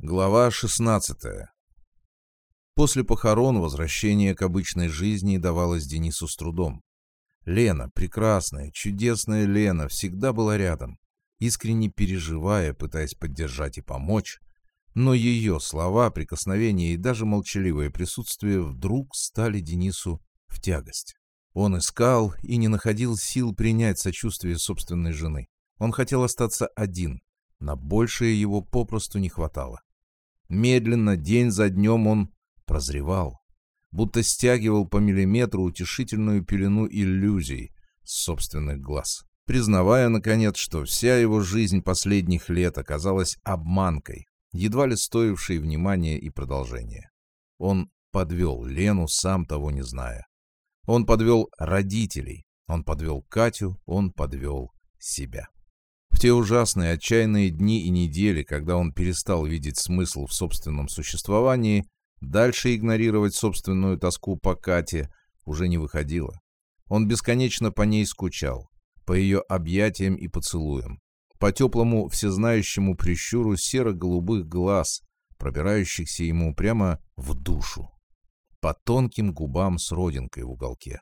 Глава 16 После похорон возвращение к обычной жизни давалось Денису с трудом. Лена, прекрасная, чудесная Лена, всегда была рядом, искренне переживая, пытаясь поддержать и помочь, но ее слова, прикосновения и даже молчаливое присутствие вдруг стали Денису в тягость. Он искал и не находил сил принять сочувствие собственной жены. Он хотел остаться один, на большее его попросту не хватало. Медленно, день за днем он прозревал, будто стягивал по миллиметру утешительную пелену иллюзий с собственных глаз, признавая, наконец, что вся его жизнь последних лет оказалась обманкой, едва ли стоившей внимания и продолжения. Он подвел Лену, сам того не зная. Он подвел родителей, он подвел Катю, он подвел себя. В те ужасные, отчаянные дни и недели, когда он перестал видеть смысл в собственном существовании, дальше игнорировать собственную тоску по Кате уже не выходило. Он бесконечно по ней скучал, по ее объятиям и поцелуям, по теплому всезнающему прищуру серо-голубых глаз, пробирающихся ему прямо в душу, по тонким губам с родинкой в уголке.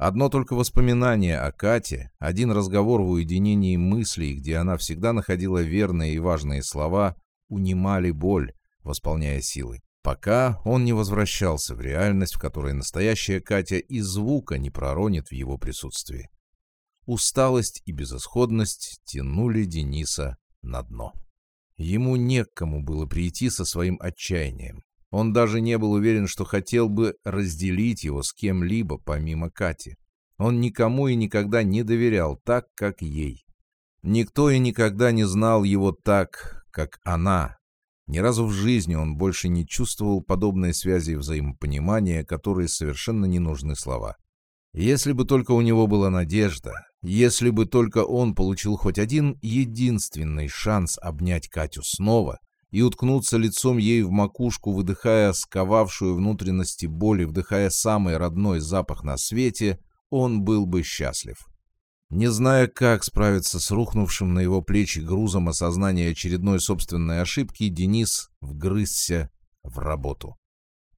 Одно только воспоминание о Кате, один разговор в уединении мыслей, где она всегда находила верные и важные слова, унимали боль, восполняя силы. Пока он не возвращался в реальность, в которой настоящая Катя и звука не проронит в его присутствии. Усталость и безысходность тянули Дениса на дно. Ему не к кому было прийти со своим отчаянием. Он даже не был уверен, что хотел бы разделить его с кем-либо, помимо Кати. Он никому и никогда не доверял так, как ей. Никто и никогда не знал его так, как она. Ни разу в жизни он больше не чувствовал подобной связи и взаимопонимания, которые совершенно не нужны слова. Если бы только у него была надежда, если бы только он получил хоть один единственный шанс обнять Катю снова — и уткнуться лицом ей в макушку, выдыхая сковавшую внутренности боли, вдыхая самый родной запах на свете, он был бы счастлив. Не зная, как справиться с рухнувшим на его плечи грузом осознания очередной собственной ошибки, Денис вгрызся в работу.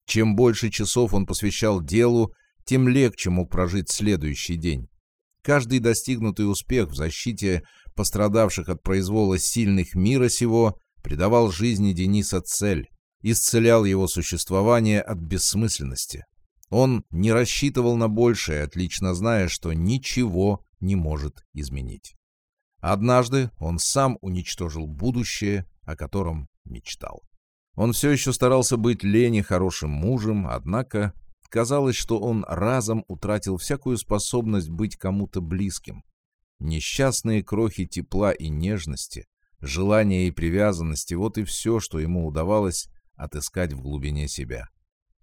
Чем больше часов он посвящал делу, тем легче мог прожить следующий день. Каждый достигнутый успех в защите пострадавших от произвола сильных мира сего придавал жизни Дениса цель, исцелял его существование от бессмысленности. Он не рассчитывал на большее, отлично зная, что ничего не может изменить. Однажды он сам уничтожил будущее, о котором мечтал. Он все еще старался быть Лене хорошим мужем, однако казалось, что он разом утратил всякую способность быть кому-то близким. Несчастные крохи тепла и нежности, Желание и привязанности — вот и все, что ему удавалось отыскать в глубине себя.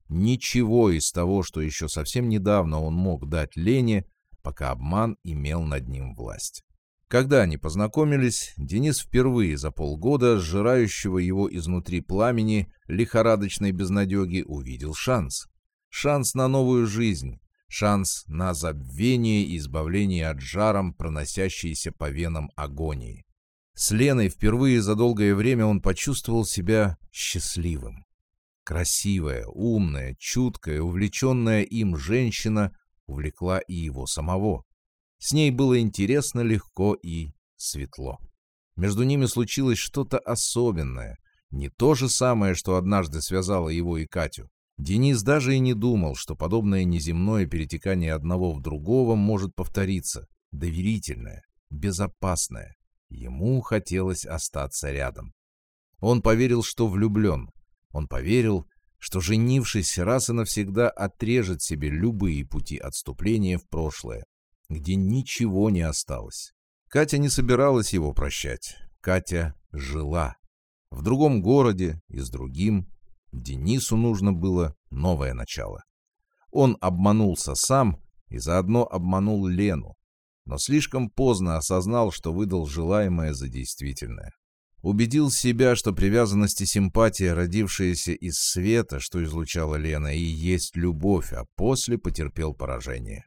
Ничего из того, что еще совсем недавно он мог дать Лене, пока обман имел над ним власть. Когда они познакомились, Денис впервые за полгода сжирающего его изнутри пламени лихорадочной безнадеги увидел шанс. Шанс на новую жизнь, шанс на забвение и избавление от жаром, проносящейся по венам агонии. С Леной впервые за долгое время он почувствовал себя счастливым. Красивая, умная, чуткая, увлеченная им женщина увлекла и его самого. С ней было интересно, легко и светло. Между ними случилось что-то особенное, не то же самое, что однажды связало его и Катю. Денис даже и не думал, что подобное неземное перетекание одного в другого может повториться, доверительное, безопасное. Ему хотелось остаться рядом. Он поверил, что влюблен. Он поверил, что, женившись, раз и навсегда отрежет себе любые пути отступления в прошлое, где ничего не осталось. Катя не собиралась его прощать. Катя жила. В другом городе и с другим. Денису нужно было новое начало. Он обманулся сам и заодно обманул Лену но слишком поздно осознал, что выдал желаемое за действительное. Убедил себя, что привязанность и симпатия, родившиеся из света, что излучала Лена, и есть любовь, а после потерпел поражение.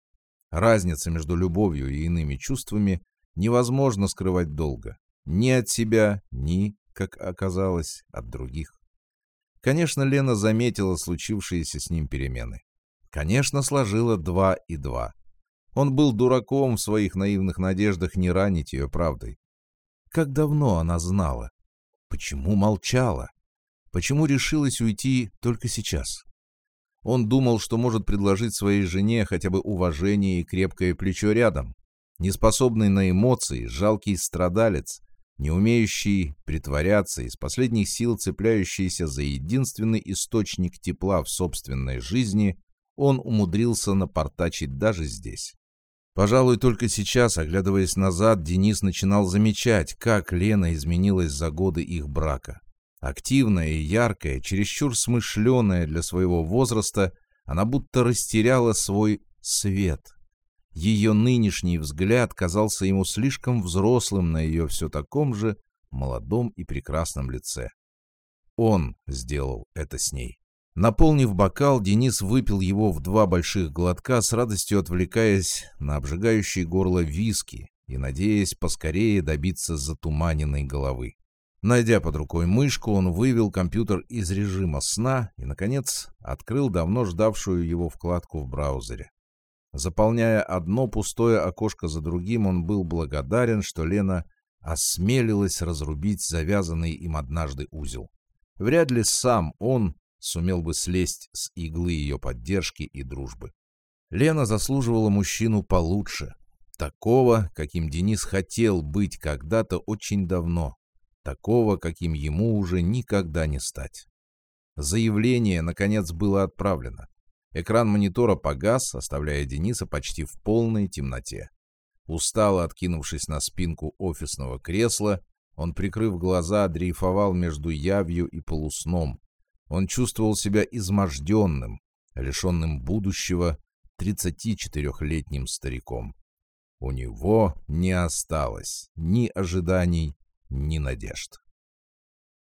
Разница между любовью и иными чувствами невозможно скрывать долго. Ни от себя, ни как оказалось, от других. Конечно, Лена заметила случившиеся с ним перемены. Конечно, сложила два и два. Он был дураком в своих наивных надеждах не ранить ее правдой. Как давно она знала? Почему молчала? Почему решилась уйти только сейчас? Он думал, что может предложить своей жене хотя бы уважение и крепкое плечо рядом. Неспособный на эмоции, жалкий страдалец, не умеющий притворяться, из последних сил цепляющийся за единственный источник тепла в собственной жизни, он умудрился напортачить даже здесь. Пожалуй, только сейчас, оглядываясь назад, Денис начинал замечать, как Лена изменилась за годы их брака. Активная и яркая, чересчур смышленая для своего возраста, она будто растеряла свой свет. Ее нынешний взгляд казался ему слишком взрослым на ее все таком же молодом и прекрасном лице. Он сделал это с ней. Наполнив бокал, Денис выпил его в два больших глотка, с радостью отвлекаясь на обжигающее горло виски и надеясь поскорее добиться затуманенной головы. Найдя под рукой мышку, он вывел компьютер из режима сна и, наконец, открыл давно ждавшую его вкладку в браузере. Заполняя одно пустое окошко за другим, он был благодарен, что Лена осмелилась разрубить завязанный им однажды узел. Вряд ли сам он сумел бы слезть с иглы ее поддержки и дружбы. Лена заслуживала мужчину получше, такого, каким Денис хотел быть когда-то очень давно, такого, каким ему уже никогда не стать. Заявление, наконец, было отправлено. Экран монитора погас, оставляя Дениса почти в полной темноте. Устало откинувшись на спинку офисного кресла, он, прикрыв глаза, дрейфовал между явью и полусном. Он чувствовал себя изможденным, лишенным будущего, 34-летним стариком. У него не осталось ни ожиданий, ни надежд.